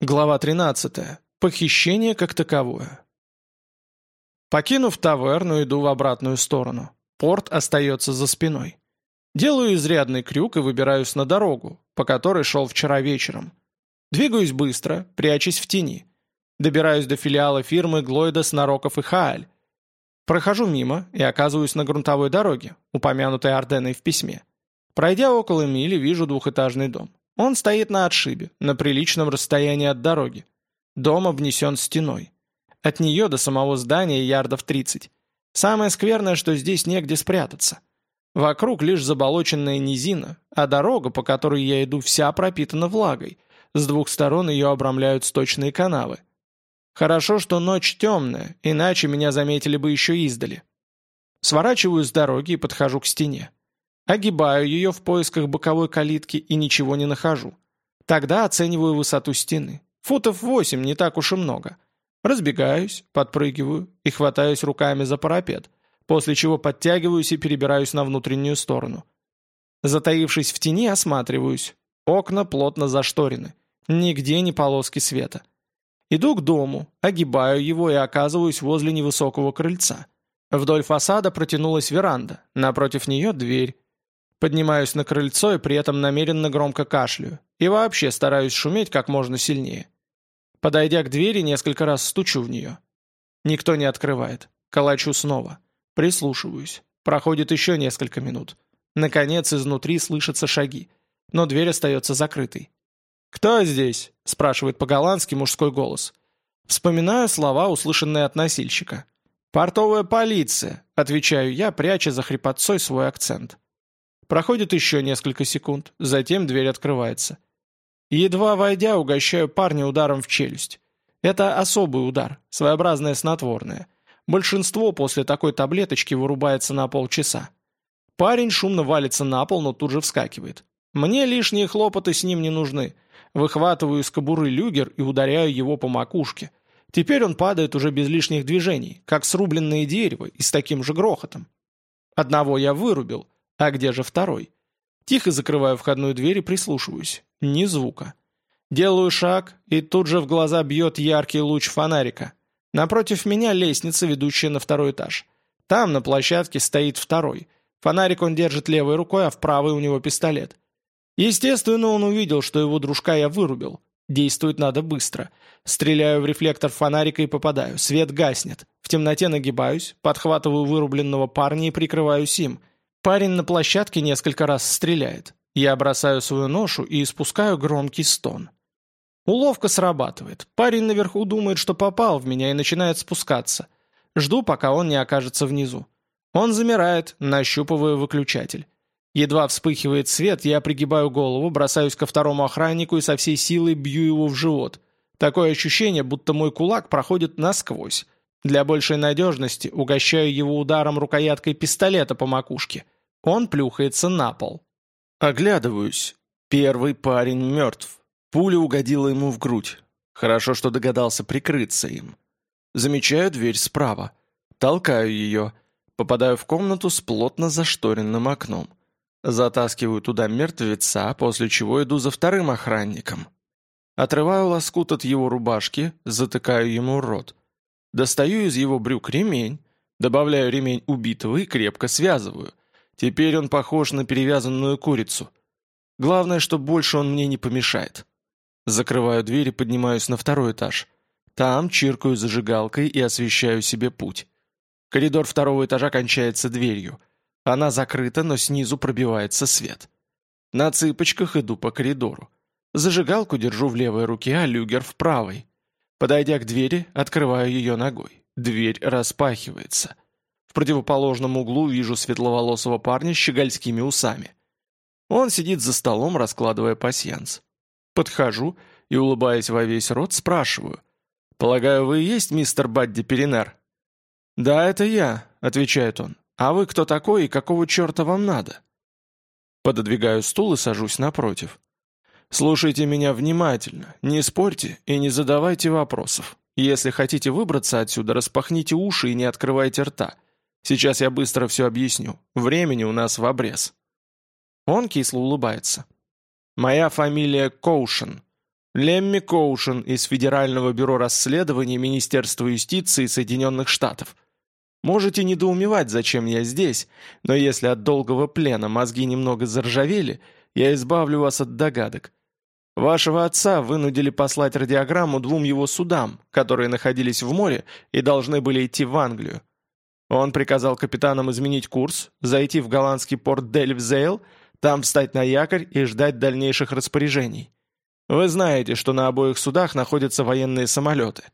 Глава 13. Похищение как таковое. Покинув таверну, иду в обратную сторону. Порт остается за спиной. Делаю изрядный крюк и выбираюсь на дорогу, по которой шел вчера вечером. Двигаюсь быстро, прячась в тени. Добираюсь до филиала фирмы Глойдас, Нароков и Хааль. Прохожу мимо и оказываюсь на грунтовой дороге, упомянутой Орденой в письме. Пройдя около мили, вижу двухэтажный дом. Он стоит на отшибе, на приличном расстоянии от дороги. Дом обнесен стеной. От нее до самого здания ярдов 30. Самое скверное, что здесь негде спрятаться. Вокруг лишь заболоченная низина, а дорога, по которой я иду, вся пропитана влагой. С двух сторон ее обрамляют сточные канавы. Хорошо, что ночь темная, иначе меня заметили бы еще издали. Сворачиваю с дороги и подхожу к стене. Огибаю ее в поисках боковой калитки и ничего не нахожу. Тогда оцениваю высоту стены. Футов восемь, не так уж и много. Разбегаюсь, подпрыгиваю и хватаюсь руками за парапет, после чего подтягиваюсь и перебираюсь на внутреннюю сторону. Затаившись в тени, осматриваюсь. Окна плотно зашторены. Нигде ни полоски света. Иду к дому, огибаю его и оказываюсь возле невысокого крыльца. Вдоль фасада протянулась веранда, напротив нее дверь. Поднимаюсь на крыльцо и при этом намеренно громко кашляю. И вообще стараюсь шуметь как можно сильнее. Подойдя к двери, несколько раз стучу в нее. Никто не открывает. Калачу снова. Прислушиваюсь. Проходит еще несколько минут. Наконец, изнутри слышатся шаги. Но дверь остается закрытой. «Кто здесь?» – спрашивает по-голландски мужской голос. Вспоминаю слова, услышанные от носильщика. «Портовая полиция», – отвечаю я, пряча за хрипотцой свой акцент. Проходит еще несколько секунд, затем дверь открывается. Едва войдя, угощаю парня ударом в челюсть. Это особый удар, своеобразное снотворное. Большинство после такой таблеточки вырубается на полчаса. Парень шумно валится на пол, но тут же вскакивает. Мне лишние хлопоты с ним не нужны. Выхватываю из кобуры люгер и ударяю его по макушке. Теперь он падает уже без лишних движений, как срубленное дерево и с таким же грохотом. Одного я вырубил — а где же второй? Тихо закрываю входную дверь и прислушиваюсь. Ни звука. Делаю шаг, и тут же в глаза бьет яркий луч фонарика. Напротив меня лестница, ведущая на второй этаж. Там на площадке стоит второй. Фонарик он держит левой рукой, а в правой у него пистолет. Естественно, он увидел, что его дружка я вырубил. Действовать надо быстро. Стреляю в рефлектор фонарика и попадаю. Свет гаснет. В темноте нагибаюсь, подхватываю вырубленного парня и прикрываю сим. Парень на площадке несколько раз стреляет. Я бросаю свою ношу и испускаю громкий стон. Уловка срабатывает. Парень наверху думает, что попал в меня и начинает спускаться. Жду, пока он не окажется внизу. Он замирает, нащупывая выключатель. Едва вспыхивает свет, я пригибаю голову, бросаюсь ко второму охраннику и со всей силы бью его в живот. Такое ощущение, будто мой кулак проходит насквозь. Для большей надежности угощаю его ударом рукояткой пистолета по макушке. Он плюхается на пол. Оглядываюсь. Первый парень мертв. Пуля угодила ему в грудь. Хорошо, что догадался прикрыться им. Замечаю дверь справа. Толкаю ее. Попадаю в комнату с плотно зашторенным окном. Затаскиваю туда мертвеца, после чего иду за вторым охранником. Отрываю лоскут от его рубашки, затыкаю ему рот. Достаю из его брюк ремень, добавляю ремень убитого и крепко связываю. Теперь он похож на перевязанную курицу. Главное, что больше он мне не помешает. Закрываю дверь и поднимаюсь на второй этаж. Там чиркаю зажигалкой и освещаю себе путь. Коридор второго этажа кончается дверью. Она закрыта, но снизу пробивается свет. На цыпочках иду по коридору. Зажигалку держу в левой руке, а люгер в правой. Подойдя к двери, открываю ее ногой. Дверь распахивается. В противоположном углу вижу светловолосого парня с щегольскими усами. Он сидит за столом, раскладывая пасьянс. Подхожу и, улыбаясь во весь рот, спрашиваю. «Полагаю, вы и есть мистер Бадди Перинар?» «Да, это я», — отвечает он. «А вы кто такой и какого черта вам надо?» Пододвигаю стул и сажусь напротив. Слушайте меня внимательно, не спорьте и не задавайте вопросов. Если хотите выбраться отсюда, распахните уши и не открывайте рта. Сейчас я быстро все объясню. Времени у нас в обрез». Он кисло улыбается. «Моя фамилия Коушен. Лемми Коушен из Федерального бюро расследований Министерства юстиции Соединенных Штатов. Можете недоумевать, зачем я здесь, но если от долгого плена мозги немного заржавели, я избавлю вас от догадок. Вашего отца вынудили послать радиограмму двум его судам, которые находились в море и должны были идти в Англию. Он приказал капитанам изменить курс, зайти в голландский порт Дельвзейл, там встать на якорь и ждать дальнейших распоряжений. Вы знаете, что на обоих судах находятся военные самолеты.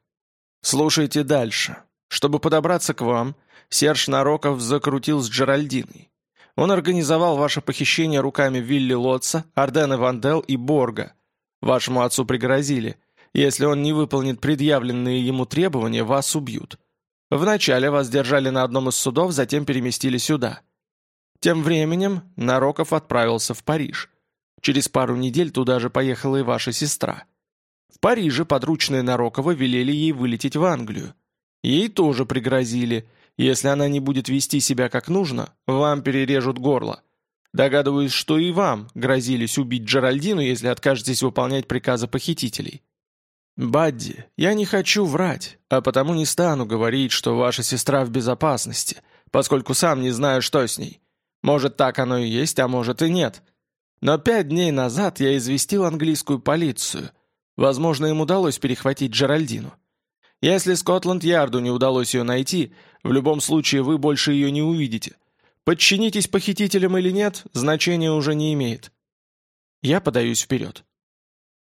Слушайте дальше. Чтобы подобраться к вам, Серж Нароков закрутил с Джеральдиной. Он организовал ваше похищение руками Вилли Лотца, Ардена Вандел и Борга – Вашему отцу пригрозили. Если он не выполнит предъявленные ему требования, вас убьют. Вначале вас держали на одном из судов, затем переместили сюда. Тем временем Нароков отправился в Париж. Через пару недель туда же поехала и ваша сестра. В Париже подручные Нарокова велели ей вылететь в Англию. Ей тоже пригрозили. Если она не будет вести себя как нужно, вам перережут горло. Догадываюсь, что и вам грозились убить Джеральдину, если откажетесь выполнять приказы похитителей. Бадди, я не хочу врать, а потому не стану говорить, что ваша сестра в безопасности, поскольку сам не знаю, что с ней. Может, так оно и есть, а может и нет. Но пять дней назад я известил английскую полицию. Возможно, им удалось перехватить Джеральдину. Если Скотланд-Ярду не удалось ее найти, в любом случае вы больше ее не увидите – Подчинитесь похитителям или нет, значения уже не имеет. Я подаюсь вперед.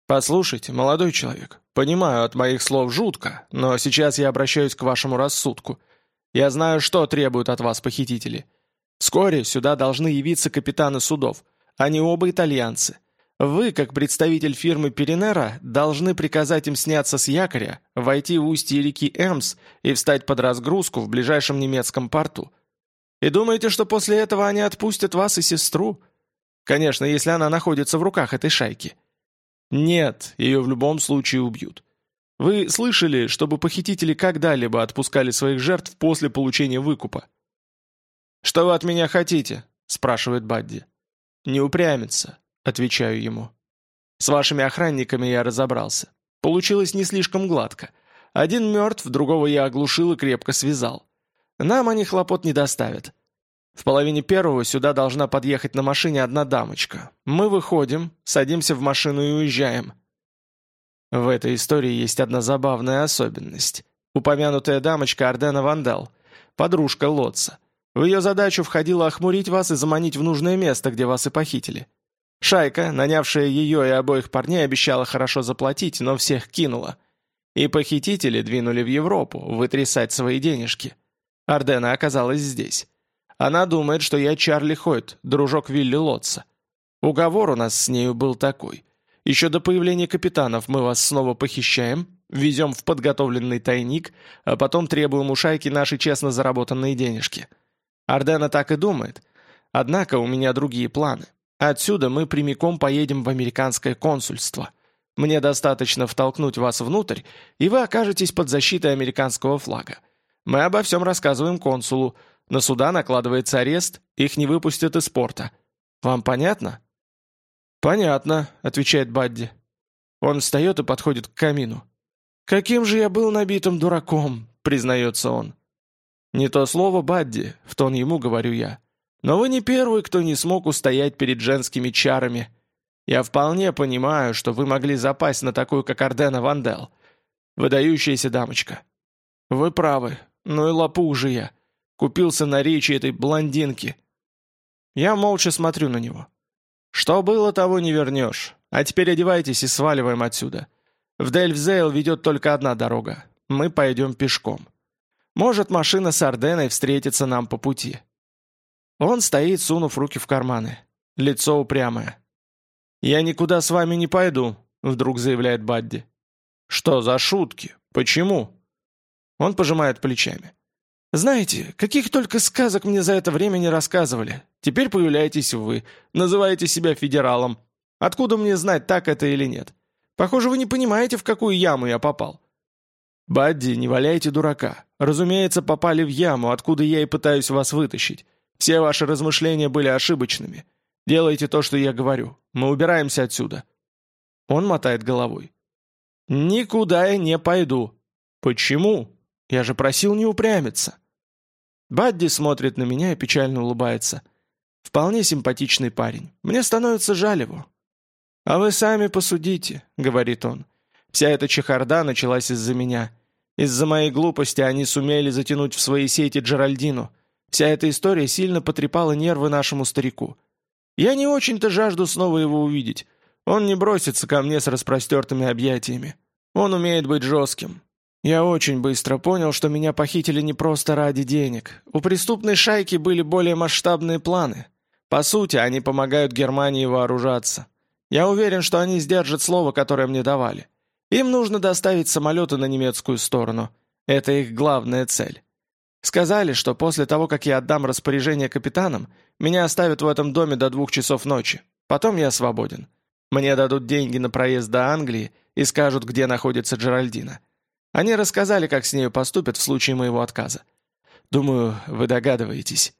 «Послушайте, молодой человек, понимаю, от моих слов жутко, но сейчас я обращаюсь к вашему рассудку. Я знаю, что требуют от вас похитители. Вскоре сюда должны явиться капитаны судов. Они оба итальянцы. Вы, как представитель фирмы Перенера, должны приказать им сняться с якоря, войти в устье реки Эмс и встать под разгрузку в ближайшем немецком порту. И думаете, что после этого они отпустят вас и сестру? Конечно, если она находится в руках этой шайки. Нет, ее в любом случае убьют. Вы слышали, чтобы похитители когда-либо отпускали своих жертв после получения выкупа? «Что вы от меня хотите?» – спрашивает Бадди. «Не упрямиться», – отвечаю ему. С вашими охранниками я разобрался. Получилось не слишком гладко. Один мертв, другого я оглушил и крепко связал. Нам они хлопот не доставят. В половине первого сюда должна подъехать на машине одна дамочка. Мы выходим, садимся в машину и уезжаем. В этой истории есть одна забавная особенность. Упомянутая дамочка Ардена Вандал, подружка Лотца. В ее задачу входило охмурить вас и заманить в нужное место, где вас и похитили. Шайка, нанявшая ее и обоих парней, обещала хорошо заплатить, но всех кинула. И похитители двинули в Европу вытрясать свои денежки. Ардена оказалась здесь. Она думает, что я Чарли Хойт, дружок Вилли Лотца. Уговор у нас с нею был такой. Еще до появления капитанов мы вас снова похищаем, везем в подготовленный тайник, а потом требуем у шайки наши честно заработанные денежки. Ардена так и думает. Однако у меня другие планы. Отсюда мы прямиком поедем в американское консульство. Мне достаточно втолкнуть вас внутрь, и вы окажетесь под защитой американского флага. Мы обо всем рассказываем консулу. На суда накладывается арест, их не выпустят из порта. Вам понятно?» «Понятно», — отвечает Бадди. Он встает и подходит к камину. «Каким же я был набитым дураком», — признается он. «Не то слово, Бадди», — в тон ему говорю я. «Но вы не первый, кто не смог устоять перед женскими чарами. Я вполне понимаю, что вы могли запасть на такую, как Ардена Вандел. Выдающаяся дамочка. Вы правы, ну и лопух же я. Купился на речи этой блондинки. Я молча смотрю на него. Что было, того не вернешь. А теперь одевайтесь и сваливаем отсюда. В Дельфзейл ведет только одна дорога. Мы пойдем пешком. Может, машина с Орденой встретится нам по пути. Он стоит, сунув руки в карманы. Лицо упрямое. «Я никуда с вами не пойду», — вдруг заявляет Бадди. «Что за шутки? Почему?» Он пожимает плечами. «Знаете, каких только сказок мне за это время не рассказывали. Теперь появляетесь вы, называете себя федералом. Откуда мне знать, так это или нет? Похоже, вы не понимаете, в какую яму я попал». «Бадди, не валяйте дурака. Разумеется, попали в яму, откуда я и пытаюсь вас вытащить. Все ваши размышления были ошибочными. Делайте то, что я говорю. Мы убираемся отсюда». Он мотает головой. «Никуда я не пойду». «Почему?» Я же просил не упрямиться. Бадди смотрит на меня и печально улыбается. Вполне симпатичный парень. Мне становится жаль его. «А вы сами посудите», — говорит он. «Вся эта чехарда началась из-за меня. Из-за моей глупости они сумели затянуть в свои сети Джеральдину. Вся эта история сильно потрепала нервы нашему старику. Я не очень-то жажду снова его увидеть. Он не бросится ко мне с распростертыми объятиями. Он умеет быть жестким. Я очень быстро понял, что меня похитили не просто ради денег. У преступной шайки были более масштабные планы. По сути, они помогают Германии вооружаться. Я уверен, что они сдержат слово, которое мне давали. Им нужно доставить самолеты на немецкую сторону. Это их главная цель. Сказали, что после того, как я отдам распоряжение капитанам, меня оставят в этом доме до двух часов ночи. Потом я свободен. Мне дадут деньги на проезд до Англии и скажут, где находится Джеральдина. Они рассказали, как с нею поступят в случае моего отказа. Думаю, вы догадываетесь.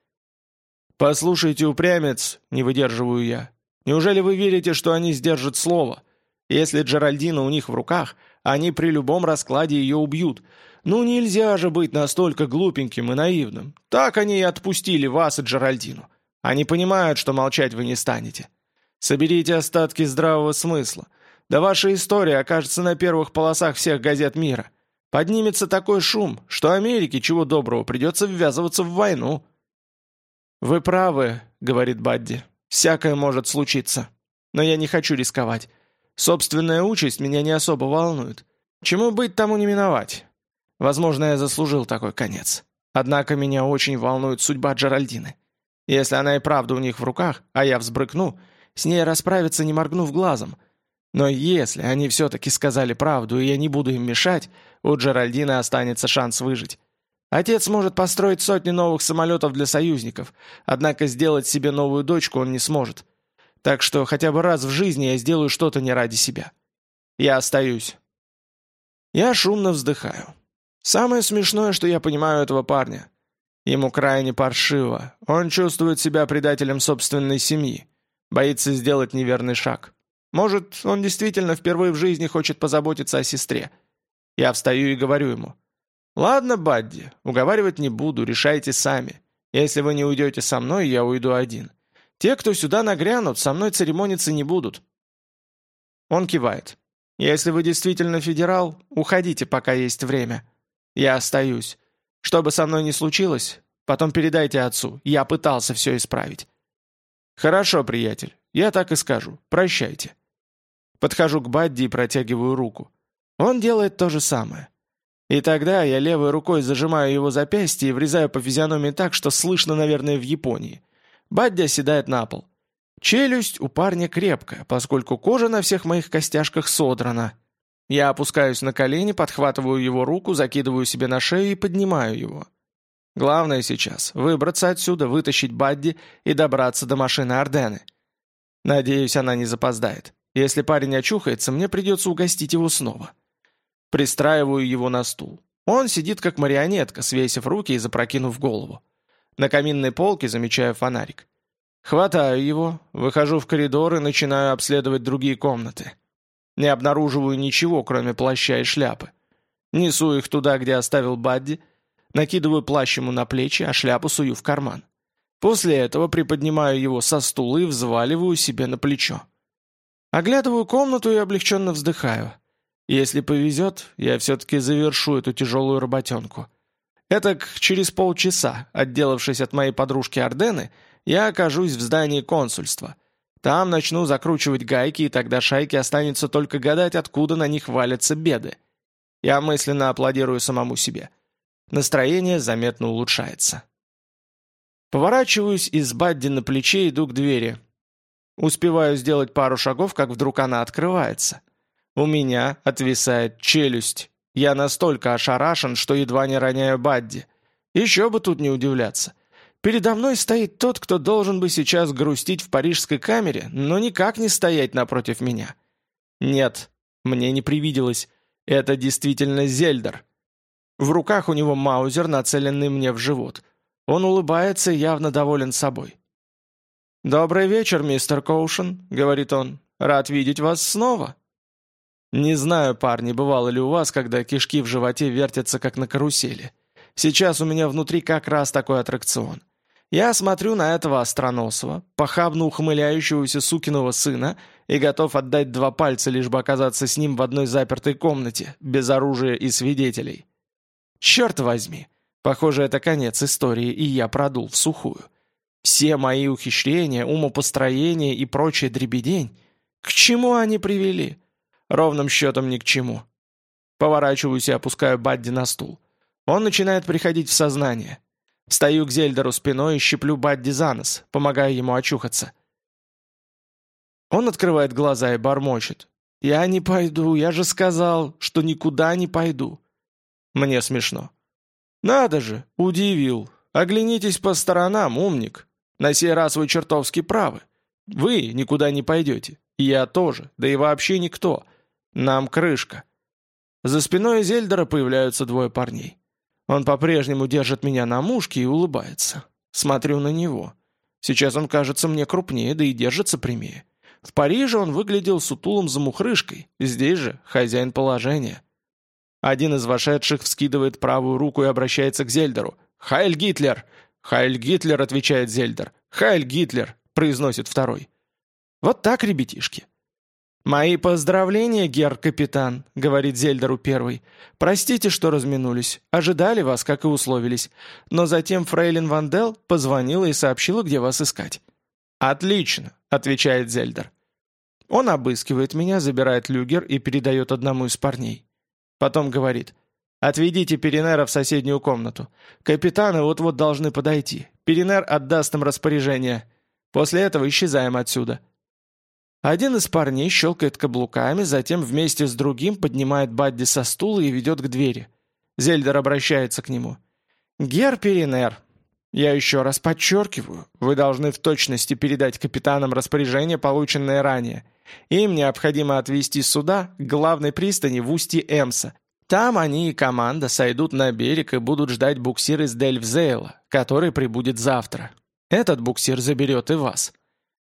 «Послушайте, упрямец!» — не выдерживаю я. «Неужели вы верите, что они сдержат слово? Если Джеральдина у них в руках, они при любом раскладе ее убьют. Ну нельзя же быть настолько глупеньким и наивным. Так они и отпустили вас и Джеральдину. Они понимают, что молчать вы не станете. Соберите остатки здравого смысла. Да ваша история окажется на первых полосах всех газет мира. Поднимется такой шум, что Америке, чего доброго, придется ввязываться в войну». «Вы правы», — говорит Бадди. «Всякое может случиться. Но я не хочу рисковать. Собственная участь меня не особо волнует. Чему быть, тому не миновать. Возможно, я заслужил такой конец. Однако меня очень волнует судьба Джеральдины. Если она и правда у них в руках, а я взбрыкну, с ней расправиться не моргнув глазом. Но если они все-таки сказали правду, и я не буду им мешать, у Джеральдины останется шанс выжить. Отец может построить сотни новых самолетов для союзников, однако сделать себе новую дочку он не сможет. Так что хотя бы раз в жизни я сделаю что-то не ради себя. Я остаюсь. Я шумно вздыхаю. Самое смешное, что я понимаю этого парня. Ему крайне паршиво. Он чувствует себя предателем собственной семьи. Боится сделать неверный шаг. Может, он действительно впервые в жизни хочет позаботиться о сестре – я встаю и говорю ему. «Ладно, Бадди, уговаривать не буду, решайте сами. Если вы не уйдете со мной, я уйду один. Те, кто сюда нагрянут, со мной церемониться не будут». Он кивает. «Если вы действительно федерал, уходите, пока есть время. Я остаюсь. Что бы со мной ни случилось, потом передайте отцу. Я пытался все исправить». «Хорошо, приятель. Я так и скажу. Прощайте». Подхожу к Бадди и протягиваю руку. Он делает то же самое. И тогда я левой рукой зажимаю его запястье и врезаю по физиономии так, что слышно, наверное, в Японии. Баддя седает на пол. Челюсть у парня крепкая, поскольку кожа на всех моих костяшках содрана. Я опускаюсь на колени, подхватываю его руку, закидываю себе на шею и поднимаю его. Главное сейчас — выбраться отсюда, вытащить Бадди и добраться до машины Ордены. Надеюсь, она не запоздает. Если парень очухается, мне придется угостить его снова. Пристраиваю его на стул. Он сидит как марионетка, свесив руки и запрокинув голову. На каминной полке замечаю фонарик. Хватаю его, выхожу в коридор и начинаю обследовать другие комнаты. Не обнаруживаю ничего, кроме плаща и шляпы. Несу их туда, где оставил Бадди, накидываю плащ ему на плечи, а шляпу сую в карман. После этого приподнимаю его со стула и взваливаю себе на плечо. Оглядываю комнату и облегченно вздыхаю. Если повезет, я все-таки завершу эту тяжелую работенку. Этак, через полчаса, отделавшись от моей подружки Ордены, я окажусь в здании консульства. Там начну закручивать гайки, и тогда шайке останется только гадать, откуда на них валятся беды. Я мысленно аплодирую самому себе. Настроение заметно улучшается. Поворачиваюсь из Бадди на плече, иду к двери. Успеваю сделать пару шагов, как вдруг она открывается. — у меня отвисает челюсть. Я настолько ошарашен, что едва не роняю Бадди. Еще бы тут не удивляться. Передо мной стоит тот, кто должен бы сейчас грустить в парижской камере, но никак не стоять напротив меня. Нет, мне не привиделось. Это действительно Зельдер. В руках у него маузер, нацеленный мне в живот. Он улыбается и явно доволен собой. «Добрый вечер, мистер Коушен», — говорит он. «Рад видеть вас снова». Не знаю, парни, бывало ли у вас, когда кишки в животе вертятся, как на карусели. Сейчас у меня внутри как раз такой аттракцион. Я смотрю на этого остроносого, похабно ухмыляющегося сукиного сына и готов отдать два пальца, лишь бы оказаться с ним в одной запертой комнате, без оружия и свидетелей. Черт возьми! Похоже, это конец истории, и я продул в сухую. Все мои ухищрения, умопостроения и прочая дребедень, к чему они привели?» Ровным счетом ни к чему. Поворачиваюсь и опускаю Бадди на стул. Он начинает приходить в сознание. Стою к Зельдеру спиной и щеплю Бадди за нос, помогая ему очухаться. Он открывает глаза и бормочет. «Я не пойду, я же сказал, что никуда не пойду». Мне смешно. «Надо же, удивил. Оглянитесь по сторонам, умник. На сей раз вы чертовски правы. Вы никуда не пойдете. и Я тоже, да и вообще никто. Нам крышка. За спиной Зельдера появляются двое парней. Он по-прежнему держит меня на мушке и улыбается. Смотрю на него. Сейчас он кажется мне крупнее, да и держится прямее. В Париже он выглядел сутулым замухрышкой, здесь же хозяин положения. Один из вошедших вскидывает правую руку и обращается к Зельдеру. «Хайль Гитлер!» «Хайль Гитлер!» — отвечает Зельдер. «Хайль Гитлер!» — произносит второй. Вот так, ребятишки. «Мои поздравления, гер-капитан», — говорит Зельдеру первый. «Простите, что разминулись. Ожидали вас, как и условились. Но затем фрейлин Вандел позвонила и сообщила, где вас искать». «Отлично», — отвечает Зельдер. Он обыскивает меня, забирает люгер и передает одному из парней. Потом говорит, «Отведите Перенера в соседнюю комнату. Капитаны вот-вот должны подойти. Перенер отдаст им распоряжение. После этого исчезаем отсюда». Один из парней щелкает каблуками, затем вместе с другим поднимает Бадди со стула и ведет к двери. Зельдер обращается к нему. «Герперинер, я еще раз подчеркиваю, вы должны в точности передать капитанам распоряжение, полученное ранее. Им необходимо отвезти суда к главной пристани в устье Эмса. Там они и команда сойдут на берег и будут ждать буксир из Дельфзейла, который прибудет завтра. Этот буксир заберет и вас.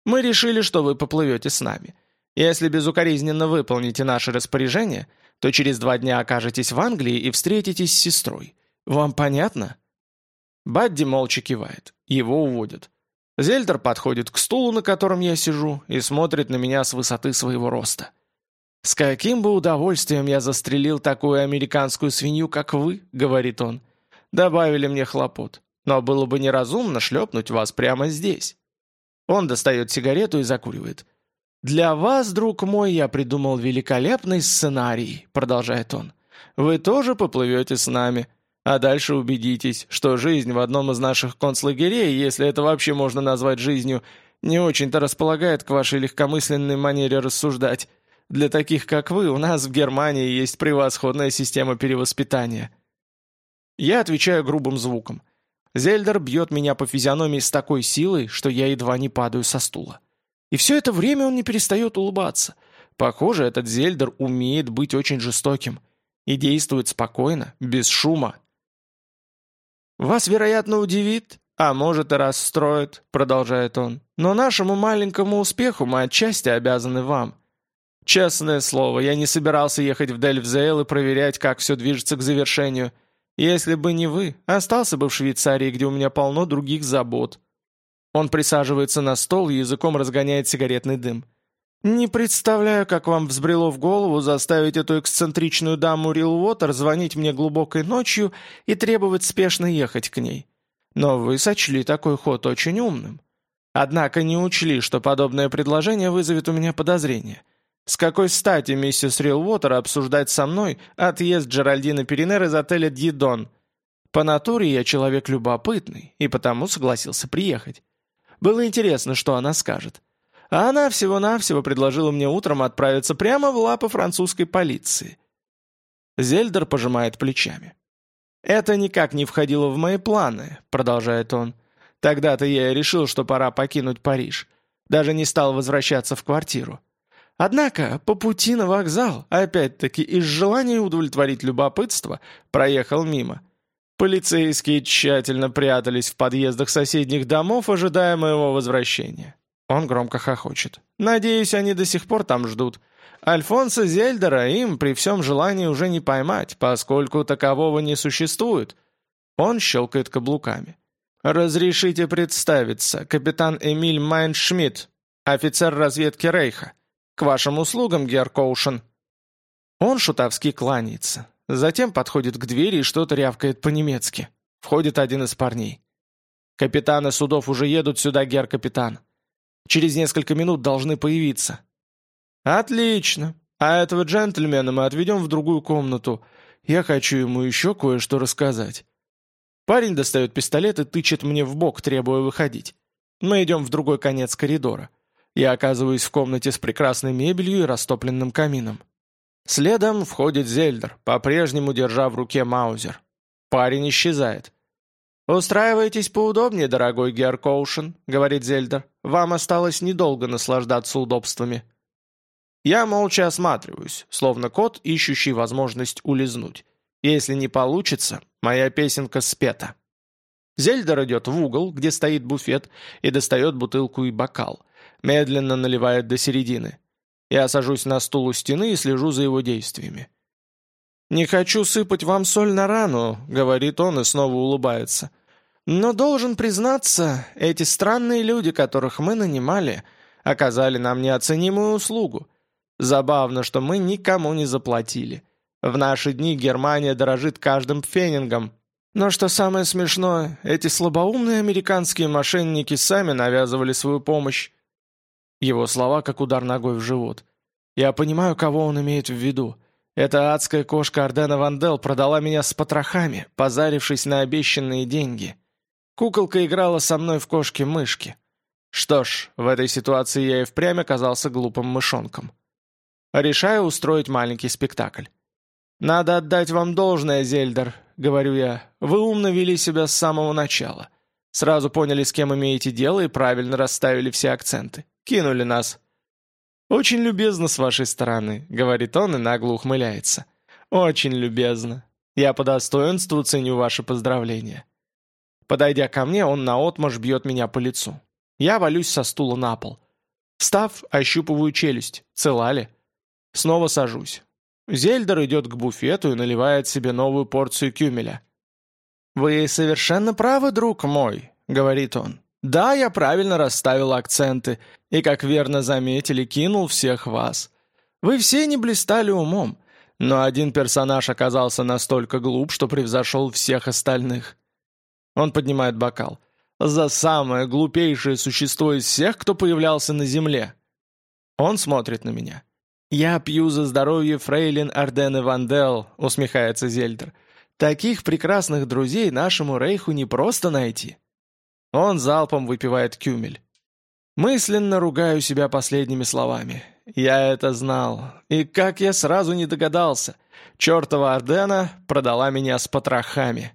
Мы решили, что вы поплывете с нами. Если безукоризненно выполните наше распоряжение, то через два дня окажетесь в Англии и встретитесь с сестрой. Вам понятно?» Бадди молча кивает. Его уводят. Зельдер подходит к стулу, на котором я сижу, и смотрит на меня с высоты своего роста. «С каким бы удовольствием я застрелил такую американскую свинью, как вы», — говорит он. «Добавили мне хлопот. Но было бы неразумно шлепнуть вас прямо здесь». Он достает сигарету и закуривает. «Для вас, друг мой, я придумал великолепный сценарий», — продолжает он. «Вы тоже поплывете с нами. А дальше убедитесь, что жизнь в одном из наших концлагерей, если это вообще можно назвать жизнью, не очень-то располагает к вашей легкомысленной манере рассуждать. Для таких, как вы, у нас в Германии есть превосходная система перевоспитания». Я отвечаю грубым звуком. Зельдер бьет меня по физиономии с такой силой, что я едва не падаю со стула. И все это время он не перестает улыбаться. Похоже, этот Зельдер умеет быть очень жестоким и действует спокойно, без шума. «Вас, вероятно, удивит, а может и расстроит», — продолжает он. «Но нашему маленькому успеху мы отчасти обязаны вам. Честное слово, я не собирался ехать в Дельфзейл и проверять, как все движется к завершению». Если бы не вы, остался бы в Швейцарии, где у меня полно других забот». Он присаживается на стол и языком разгоняет сигаретный дым. «Не представляю, как вам взбрело в голову заставить эту эксцентричную даму Рил Уотер звонить мне глубокой ночью и требовать спешно ехать к ней. Но вы сочли такой ход очень умным. Однако не учли, что подобное предложение вызовет у меня подозрение. С какой стати миссис Рилвотер обсуждать со мной отъезд Джеральдины Перенер из отеля «Дьедон»? По натуре я человек любопытный, и потому согласился приехать. Было интересно, что она скажет. А она всего-навсего предложила мне утром отправиться прямо в лапы французской полиции. Зельдер пожимает плечами. «Это никак не входило в мои планы», — продолжает он. «Тогда-то я и решил, что пора покинуть Париж. Даже не стал возвращаться в квартиру. Однако по пути на вокзал, опять-таки из желания удовлетворить любопытство, проехал мимо. Полицейские тщательно прятались в подъездах соседних домов, ожидая моего возвращения. Он громко хохочет. Надеюсь, они до сих пор там ждут. Альфонса Зельдера им при всем желании уже не поймать, поскольку такового не существует. Он щелкает каблуками. «Разрешите представиться, капитан Эмиль Майншмидт, офицер разведки Рейха». К вашим услугам, Геркоушен». Он шутовски кланяется. Затем подходит к двери и что-то рявкает по-немецки. Входит один из парней. «Капитаны судов уже едут сюда, гер-капитан. Через несколько минут должны появиться». «Отлично. А этого джентльмена мы отведем в другую комнату. Я хочу ему еще кое-что рассказать». Парень достает пистолет и тычет мне в бок, требуя выходить. Мы идем в другой конец коридора. Я оказываюсь в комнате с прекрасной мебелью и растопленным камином. Следом входит Зельдер, по-прежнему держа в руке маузер. Парень исчезает. «Устраивайтесь поудобнее, дорогой Геркоушен, говорит Зельдер. «Вам осталось недолго наслаждаться удобствами». Я молча осматриваюсь, словно кот, ищущий возможность улизнуть. Если не получится, моя песенка спета. Зельдер идет в угол, где стоит буфет, и достает бутылку и бокал медленно наливает до середины. Я сажусь на стул у стены и слежу за его действиями. «Не хочу сыпать вам соль на рану», — говорит он и снова улыбается. «Но должен признаться, эти странные люди, которых мы нанимали, оказали нам неоценимую услугу. Забавно, что мы никому не заплатили. В наши дни Германия дорожит каждым пфенингом. Но что самое смешное, эти слабоумные американские мошенники сами навязывали свою помощь. Его слова как удар ногой в живот. «Я понимаю, кого он имеет в виду. Эта адская кошка Ордена Вандел продала меня с потрохами, позарившись на обещанные деньги. Куколка играла со мной в кошки-мышки. Что ж, в этой ситуации я и впрямь оказался глупым мышонком. Решаю устроить маленький спектакль. «Надо отдать вам должное, Зельдер», — говорю я. «Вы умно вели себя с самого начала. Сразу поняли, с кем имеете дело и правильно расставили все акценты. Кинули нас». «Очень любезно с вашей стороны», — говорит он и нагло ухмыляется. «Очень любезно. Я по достоинству ценю ваши поздравления». Подойдя ко мне, он наотмашь бьет меня по лицу. Я валюсь со стула на пол. Встав, ощупываю челюсть. Цела ли? Снова сажусь. Зельдер идет к буфету и наливает себе новую порцию кюмеля. «Вы совершенно правы, друг мой», — говорит он. Да, я правильно расставил акценты и, как верно заметили, кинул всех вас. Вы все не блистали умом, но один персонаж оказался настолько глуп, что превзошел всех остальных. Он поднимает бокал. За самое глупейшее существо из всех, кто появлялся на Земле. Он смотрит на меня. «Я пью за здоровье фрейлин Ардены Вандел», — усмехается Зельдер. «Таких прекрасных друзей нашему Рейху не просто найти». Он залпом выпивает кюмель. Мысленно ругаю себя последними словами. Я это знал. И как я сразу не догадался. Чертова Ордена продала меня с потрохами.